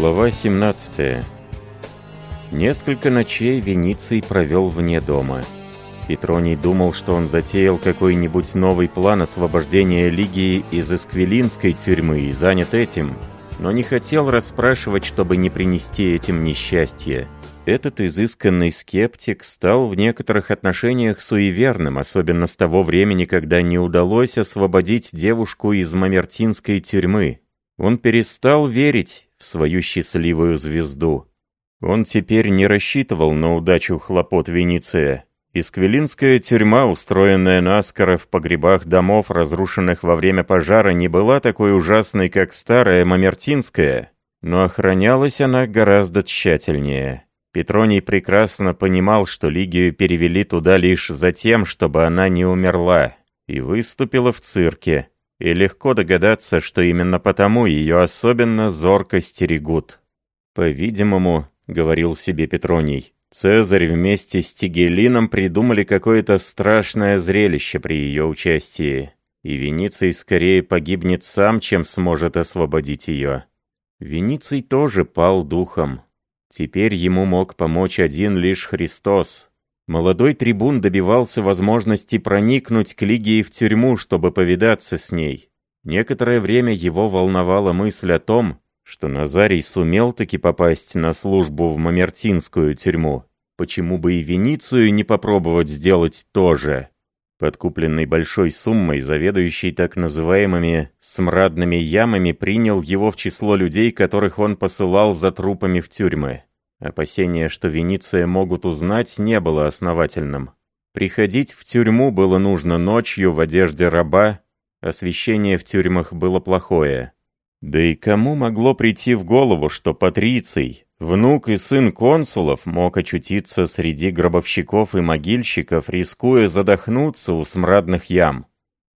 Глава 17 Несколько ночей Вениций провел вне дома. Петроний думал, что он затеял какой-нибудь новый план освобождения Лигии из Эсквилинской тюрьмы и занят этим, но не хотел расспрашивать, чтобы не принести этим несчастье. Этот изысканный скептик стал в некоторых отношениях суеверным, особенно с того времени, когда не удалось освободить девушку из Мамертинской тюрьмы. Он перестал верить в свою счастливую звезду. Он теперь не рассчитывал на удачу хлопот Венеция. Исквилинская тюрьма, устроенная наскоро в погребах домов, разрушенных во время пожара, не была такой ужасной, как старая Мамертинская, но охранялась она гораздо тщательнее. Петроний прекрасно понимал, что Лигию перевели туда лишь за тем, чтобы она не умерла, и выступила в цирке и легко догадаться, что именно потому ее особенно зорко стерегут. «По-видимому», — говорил себе Петроний, «Цезарь вместе с Тигелином придумали какое-то страшное зрелище при ее участии, и Вениций скорее погибнет сам, чем сможет освободить ее». Вениций тоже пал духом. Теперь ему мог помочь один лишь Христос, Молодой трибун добивался возможности проникнуть к Лигии в тюрьму, чтобы повидаться с ней. Некоторое время его волновала мысль о том, что Назарий сумел таки попасть на службу в Мамертинскую тюрьму. Почему бы и Веницию не попробовать сделать то же? Подкупленный большой суммой, заведующий так называемыми «смрадными ямами», принял его в число людей, которых он посылал за трупами в тюрьмы. Опасение, что Венеция могут узнать, не было основательным. Приходить в тюрьму было нужно ночью в одежде раба, освещение в тюрьмах было плохое. Да и кому могло прийти в голову, что Патриций, внук и сын консулов, мог очутиться среди гробовщиков и могильщиков, рискуя задохнуться у смрадных ям?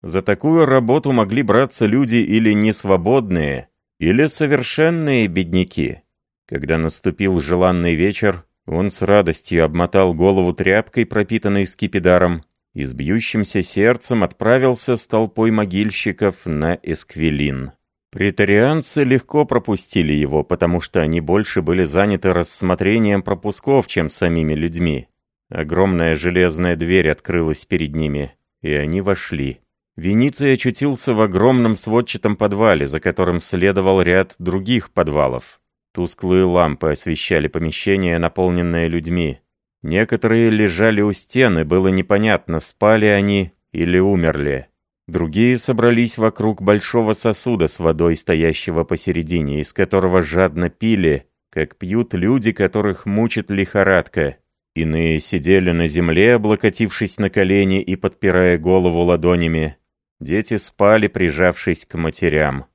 За такую работу могли браться люди или несвободные, или совершенные бедняки. Когда наступил желанный вечер, он с радостью обмотал голову тряпкой, пропитанной скипидаром, и с бьющимся сердцем отправился с толпой могильщиков на Эсквилин. Претарианцы легко пропустили его, потому что они больше были заняты рассмотрением пропусков, чем самими людьми. Огромная железная дверь открылась перед ними, и они вошли. Вениций очутился в огромном сводчатом подвале, за которым следовал ряд других подвалов. Тусклые лампы освещали помещение, наполненное людьми. Некоторые лежали у стены, было непонятно, спали они или умерли. Другие собрались вокруг большого сосуда с водой, стоящего посередине, из которого жадно пили, как пьют люди, которых мучит лихорадка. Иные сидели на земле, облокотившись на колени и подпирая голову ладонями. Дети спали, прижавшись к матерям.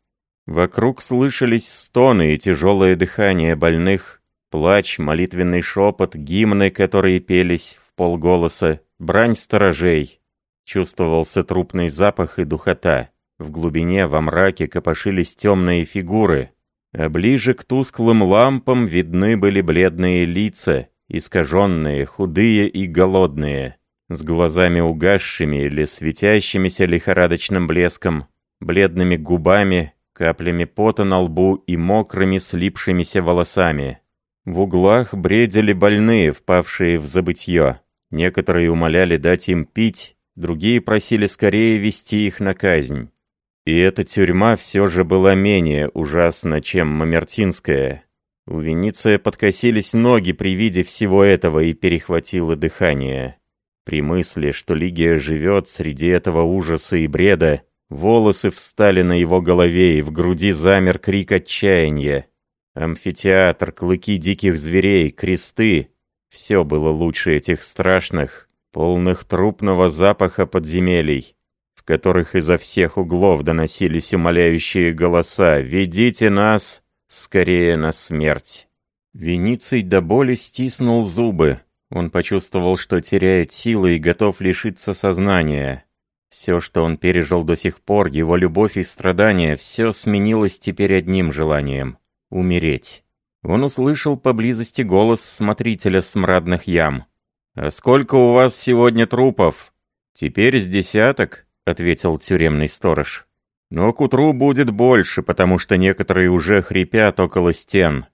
Вокруг слышались стоны и тяжелое дыхание больных, плач, молитвенный шепот, гимны, которые пелись в полголоса, брань сторожей. Чувствовался трупный запах и духота. В глубине, во мраке копошились темные фигуры, а ближе к тусклым лампам видны были бледные лица, искаженные, худые и голодные, с глазами угасшими или светящимися лихорадочным блеском, бледными губами, каплями пота на лбу и мокрыми слипшимися волосами. В углах бредили больные, впавшие в забытье. Некоторые умоляли дать им пить, другие просили скорее вести их на казнь. И эта тюрьма все же была менее ужасна, чем Мамертинская. У Венеция подкосились ноги при виде всего этого и перехватило дыхание. При мысли, что Лигия живет среди этого ужаса и бреда, Волосы встали на его голове, и в груди замер крик отчаяния. Амфитеатр, клыки диких зверей, кресты — все было лучше этих страшных, полных трупного запаха подземелий, в которых изо всех углов доносились умоляющие голоса «Ведите нас скорее на смерть!». Вениций до боли стиснул зубы. Он почувствовал, что теряет силы и готов лишиться сознания. Все, что он пережил до сих пор, его любовь и страдания, все сменилось теперь одним желанием — умереть. Он услышал поблизости голос смотрителя смрадных ям. «А сколько у вас сегодня трупов?» «Теперь с десяток», — ответил тюремный сторож. «Но к утру будет больше, потому что некоторые уже хрипят около стен.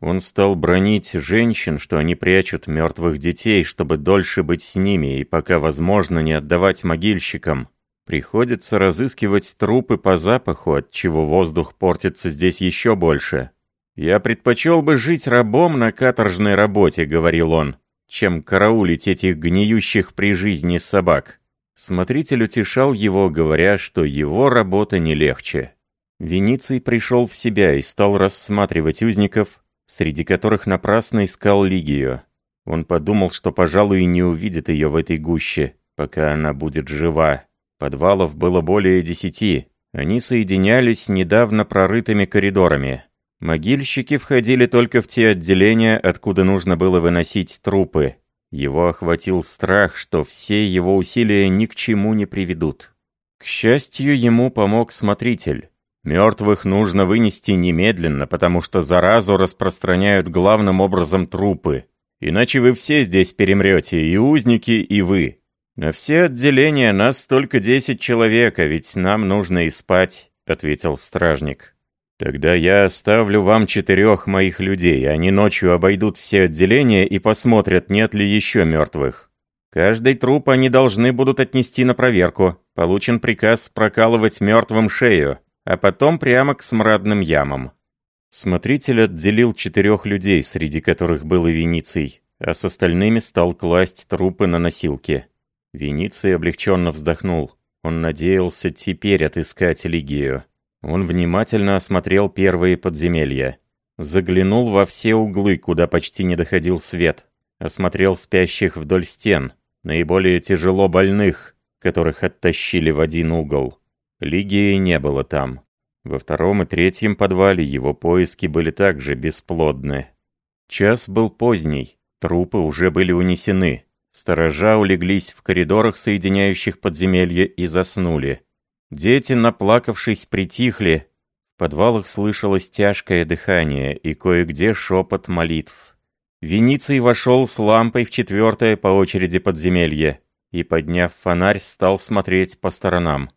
Он стал бронить женщин, что они прячут мертвых детей, чтобы дольше быть с ними и пока возможно не отдавать могильщикам. Приходится разыскивать трупы по запаху, от чего воздух портится здесь еще больше. «Я предпочел бы жить рабом на каторжной работе», — говорил он, «чем караулить этих гниющих при жизни собак». Смотритель утешал его, говоря, что его работа не легче. Вениций пришел в себя и стал рассматривать узников, среди которых напрасно искал Лигию. Он подумал, что, пожалуй, не увидит ее в этой гуще, пока она будет жива. Подвалов было более десяти. Они соединялись недавно прорытыми коридорами. Могильщики входили только в те отделения, откуда нужно было выносить трупы. Его охватил страх, что все его усилия ни к чему не приведут. К счастью, ему помог смотритель. Мертвых нужно вынести немедленно, потому что заразу распространяют главным образом трупы. Иначе вы все здесь перемрете, и узники, и вы. На все отделения нас только десять человек, а ведь нам нужно и спать», — ответил стражник. «Тогда я оставлю вам четырех моих людей, они ночью обойдут все отделения и посмотрят, нет ли еще мертвых. Каждый труп они должны будут отнести на проверку. Получен приказ прокалывать мертвым шею а потом прямо к смрадным ямам. Смотритель отделил четырех людей, среди которых был и Вениций, а с остальными стал класть трупы на носилки. Вениций облегченно вздохнул. Он надеялся теперь отыскать Лигию. Он внимательно осмотрел первые подземелья. Заглянул во все углы, куда почти не доходил свет. Осмотрел спящих вдоль стен, наиболее тяжело больных, которых оттащили в один угол. Лигии не было там. Во втором и третьем подвале его поиски были также бесплодны. Час был поздний, трупы уже были унесены. Сторожа улеглись в коридорах, соединяющих подземелье, и заснули. Дети, наплакавшись, притихли. В подвалах слышалось тяжкое дыхание и кое-где шепот молитв. Вениций вошел с лампой в четвертое по очереди подземелье и, подняв фонарь, стал смотреть по сторонам.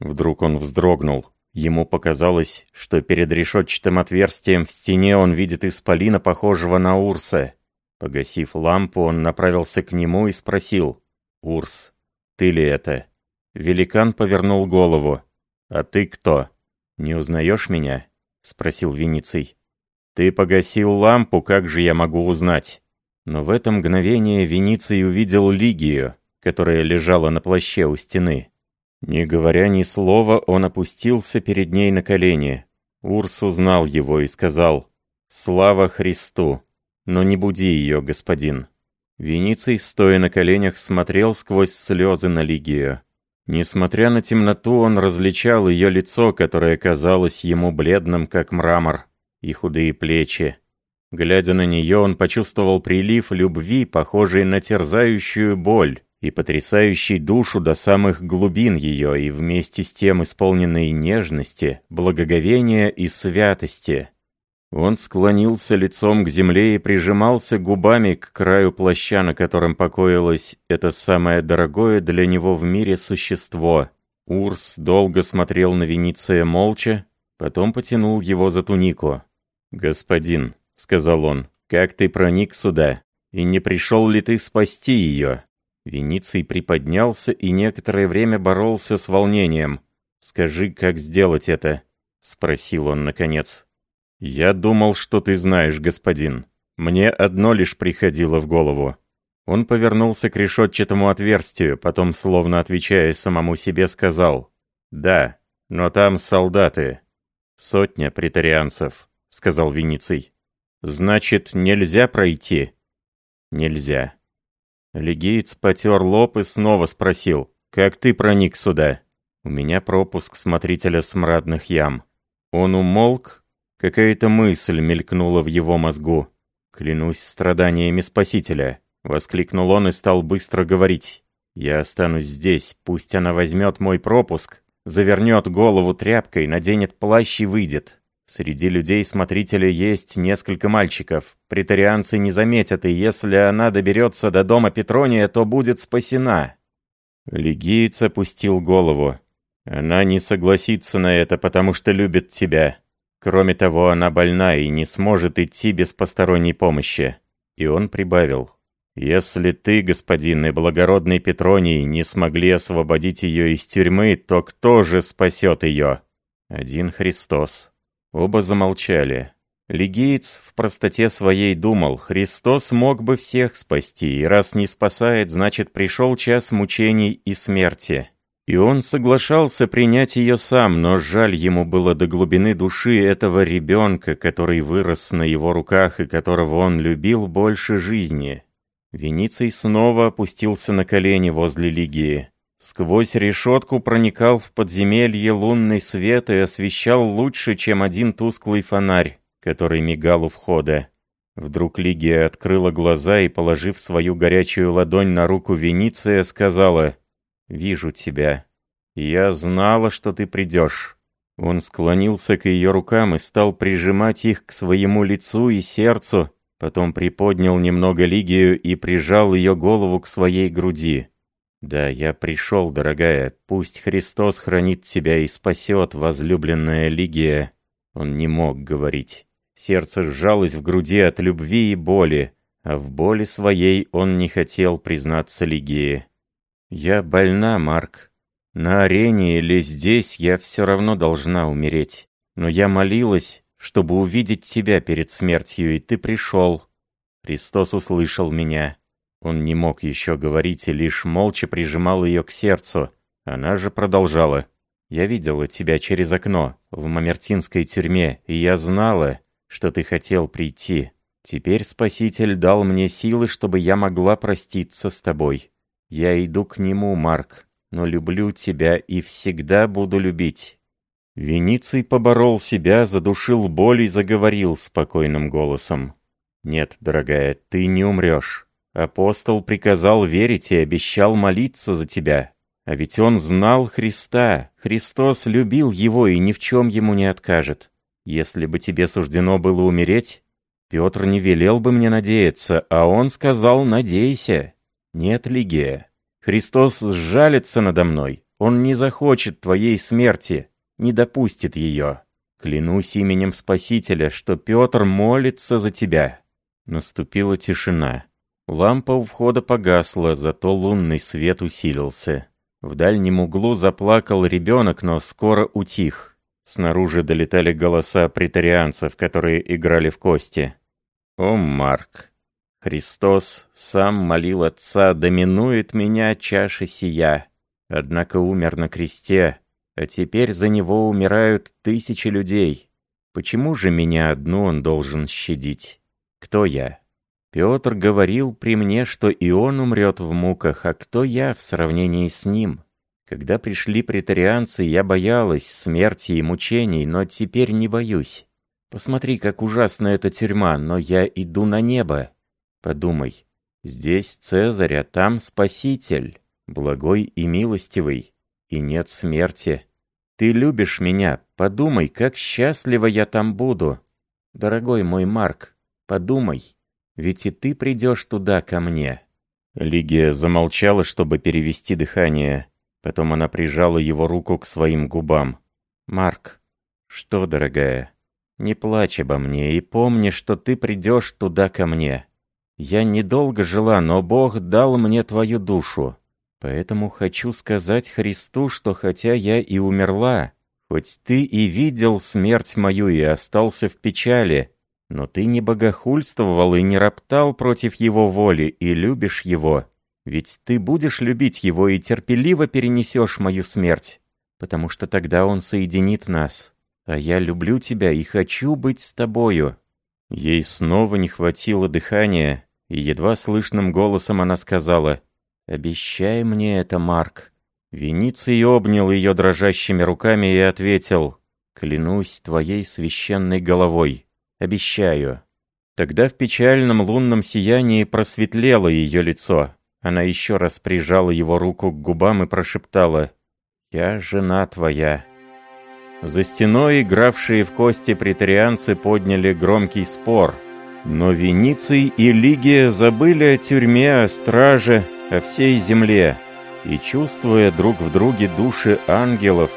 Вдруг он вздрогнул. Ему показалось, что перед решетчатым отверстием в стене он видит исполина, похожего на Урса. Погасив лампу, он направился к нему и спросил. «Урс, ты ли это?» Великан повернул голову. «А ты кто? Не узнаешь меня?» — спросил Вениций. «Ты погасил лампу, как же я могу узнать?» Но в это мгновение Вениций увидел Лигию, которая лежала на плаще у стены. Не говоря ни слова, он опустился перед ней на колени. Урс узнал его и сказал «Слава Христу! Но не буди ее, господин». Вениций, стоя на коленях, смотрел сквозь слезы на Лигию. Несмотря на темноту, он различал ее лицо, которое казалось ему бледным, как мрамор, и худые плечи. Глядя на нее, он почувствовал прилив любви, похожий на терзающую боль и потрясающий душу до самых глубин ее, и вместе с тем исполненной нежности, благоговения и святости. Он склонился лицом к земле и прижимался губами к краю плаща, на котором покоилось это самое дорогое для него в мире существо. Урс долго смотрел на Вениция молча, потом потянул его за тунику. «Господин», — сказал он, — «как ты проник сюда? И не пришел ли ты спасти ее?» Вениций приподнялся и некоторое время боролся с волнением. «Скажи, как сделать это?» — спросил он наконец. «Я думал, что ты знаешь, господин. Мне одно лишь приходило в голову». Он повернулся к решетчатому отверстию, потом, словно отвечая самому себе, сказал «Да, но там солдаты». «Сотня претарианцев», — сказал Вениций. «Значит, нельзя пройти?» «Нельзя». Легиец потер лоб и снова спросил, «Как ты проник сюда?» «У меня пропуск смотрителя смрадных ям». Он умолк, какая-то мысль мелькнула в его мозгу. «Клянусь страданиями Спасителя», — воскликнул он и стал быстро говорить. «Я останусь здесь, пусть она возьмет мой пропуск, завернет голову тряпкой, наденет плащ и выйдет. Среди людей-смотрителя есть несколько мальчиков. Притарианцы не заметят, и если она доберется до дома Петрония, то будет спасена». Легиец опустил голову. «Она не согласится на это, потому что любит тебя». Кроме того, она больна и не сможет идти без посторонней помощи». И он прибавил. «Если ты, господин и благородный Петроний, не смогли освободить ее из тюрьмы, то кто же спасет ее?» «Один Христос». Оба замолчали. Лигиец в простоте своей думал, Христос мог бы всех спасти, и раз не спасает, значит пришел час мучений и смерти. И он соглашался принять ее сам, но жаль ему было до глубины души этого ребенка, который вырос на его руках и которого он любил больше жизни. Вениций снова опустился на колени возле Лигии. Сквозь решетку проникал в подземелье лунный свет и освещал лучше, чем один тусклый фонарь, который мигал у входа. Вдруг Лигия открыла глаза и, положив свою горячую ладонь на руку Вениция, сказала «Вижу тебя. Я знала, что ты придешь». Он склонился к ее рукам и стал прижимать их к своему лицу и сердцу, потом приподнял немного Лигию и прижал ее голову к своей груди. «Да, я пришел, дорогая, пусть Христос хранит тебя и спасет, возлюбленная Лигия». Он не мог говорить. Сердце сжалось в груди от любви и боли, а в боли своей он не хотел признаться Лигии. «Я больна, Марк. На арене или здесь я все равно должна умереть. Но я молилась, чтобы увидеть тебя перед смертью, и ты пришел». Христос услышал меня. Он не мог еще говорить и лишь молча прижимал ее к сердцу. Она же продолжала. «Я видела тебя через окно, в Мамертинской тюрьме, и я знала, что ты хотел прийти. Теперь Спаситель дал мне силы, чтобы я могла проститься с тобой. Я иду к нему, Марк, но люблю тебя и всегда буду любить». Вениций поборол себя, задушил боль и заговорил спокойным голосом. «Нет, дорогая, ты не умрешь. Апостол приказал верить и обещал молиться за тебя. А ведь он знал Христа. Христос любил его и ни в чем ему не откажет. Если бы тебе суждено было умереть, Петр не велел бы мне надеяться, а он сказал «надейся». Нет, Лигия. Христос сжалится надо мной. Он не захочет твоей смерти, не допустит ее. Клянусь именем Спасителя, что Петр молится за тебя». Наступила тишина. Лампа у входа погасла, зато лунный свет усилился. В дальнем углу заплакал ребенок, но скоро утих. Снаружи долетали голоса претарианцев, которые играли в кости. «О, Марк, Христос сам молил Отца, доминует меня чаша сия. Однако умер на кресте, а теперь за него умирают тысячи людей. Почему же меня одну он должен щадить? Кто я? Петр говорил при мне, что и он умрет в муках, а кто я в сравнении с ним? Когда пришли претарианцы, я боялась смерти и мучений, но теперь не боюсь. Посмотри, как ужасна эта тюрьма, но я иду на небо. Подумай, здесь Цезарь, а там Спаситель, благой и милостивый, и нет смерти. Ты любишь меня, подумай, как счастлива я там буду. Дорогой мой Марк, подумай, ведь и ты придешь туда ко мне». Лигия замолчала, чтобы перевести дыхание. Потом она прижала его руку к своим губам. «Марк, что, дорогая, не плачь обо мне и помни, что ты придешь туда ко мне. Я недолго жила, но Бог дал мне твою душу. Поэтому хочу сказать Христу, что хотя я и умерла, хоть ты и видел смерть мою и остался в печали, но ты не богохульствовал и не роптал против его воли и любишь его. Ведь ты будешь любить его и терпеливо перенесешь мою смерть, потому что тогда он соединит нас. А я люблю тебя и хочу быть с тобою». Ей снова не хватило дыхания, и едва слышным голосом она сказала «Обещай мне это, Марк». Вениций обнял ее дрожащими руками и ответил «Клянусь твоей священной головой, обещаю». Тогда в печальном лунном сиянии просветлело ее лицо. Она еще раз прижала его руку к губам и прошептала «Я жена твоя». За стеной игравшие в кости претарианцы подняли громкий спор – но Вениций и Лигия забыли о тюрьме, о страже, о всей земле, и, чувствуя друг в друге души ангелов,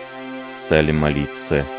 стали молиться –